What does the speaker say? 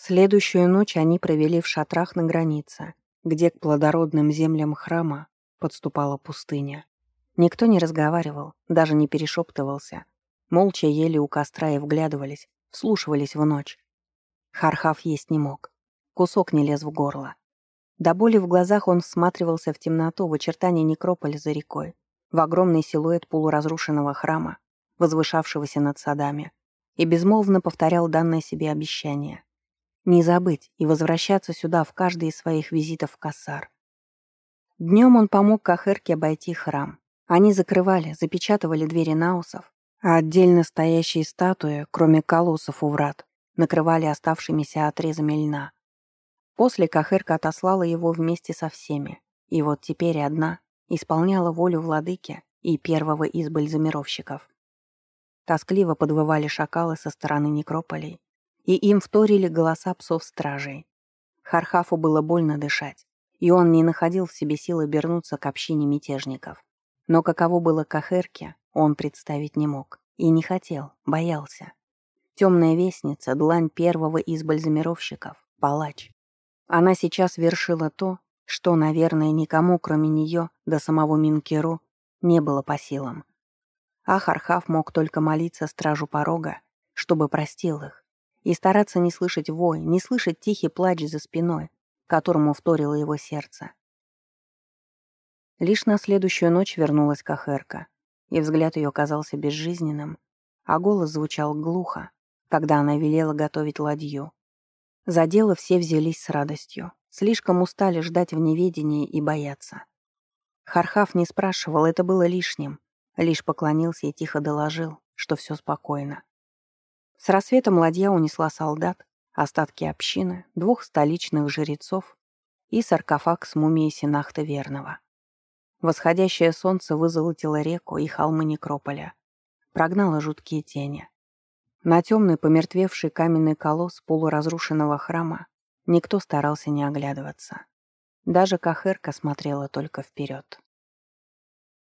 Следующую ночь они провели в шатрах на границе, где к плодородным землям храма подступала пустыня. Никто не разговаривал, даже не перешептывался. Молча ели у костра и вглядывались, вслушивались в ночь. Хархав есть не мог. Кусок не лез в горло. До боли в глазах он всматривался в темноту, в очертания некрополя за рекой, в огромный силуэт полуразрушенного храма, возвышавшегося над садами, и безмолвно повторял данное себе обещание. Не забыть и возвращаться сюда в каждый из своих визитов в Кассар. Днем он помог Кахерке обойти храм. Они закрывали, запечатывали двери наусов, а отдельно стоящие статуи, кроме колоссов у врат, накрывали оставшимися отрезами льна. После Кахерка отослала его вместе со всеми, и вот теперь одна исполняла волю владыки и первого из бальзамировщиков. Тоскливо подвывали шакалы со стороны некрополей, и им вторили голоса псов-стражей. Хархафу было больно дышать, и он не находил в себе силы вернуться к общине мятежников. Но каково было Кахерке, он представить не мог. И не хотел, боялся. Темная вестница, длань первого из бальзамировщиков, палач. Она сейчас вершила то, что, наверное, никому, кроме нее, до самого Минкеру, не было по силам. А Хархав мог только молиться стражу порога, чтобы простил их, и стараться не слышать вой, не слышать тихий плач за спиной, которому вторило его сердце. Лишь на следующую ночь вернулась Кахерка, и взгляд ее казался безжизненным, а голос звучал глухо, когда она велела готовить ладью. За дело все взялись с радостью, слишком устали ждать в неведении и бояться. Хархав не спрашивал, это было лишним, лишь поклонился и тихо доложил, что все спокойно. С рассветом ладья унесла солдат, остатки общины, двух столичных жрецов и саркофаг с мумией Синахта Верного. Восходящее солнце вызолотило реку и холмы некрополя, прогнало жуткие тени. На темный помертвевший каменный колосс полуразрушенного храма никто старался не оглядываться. Даже Кахерка смотрела только вперед.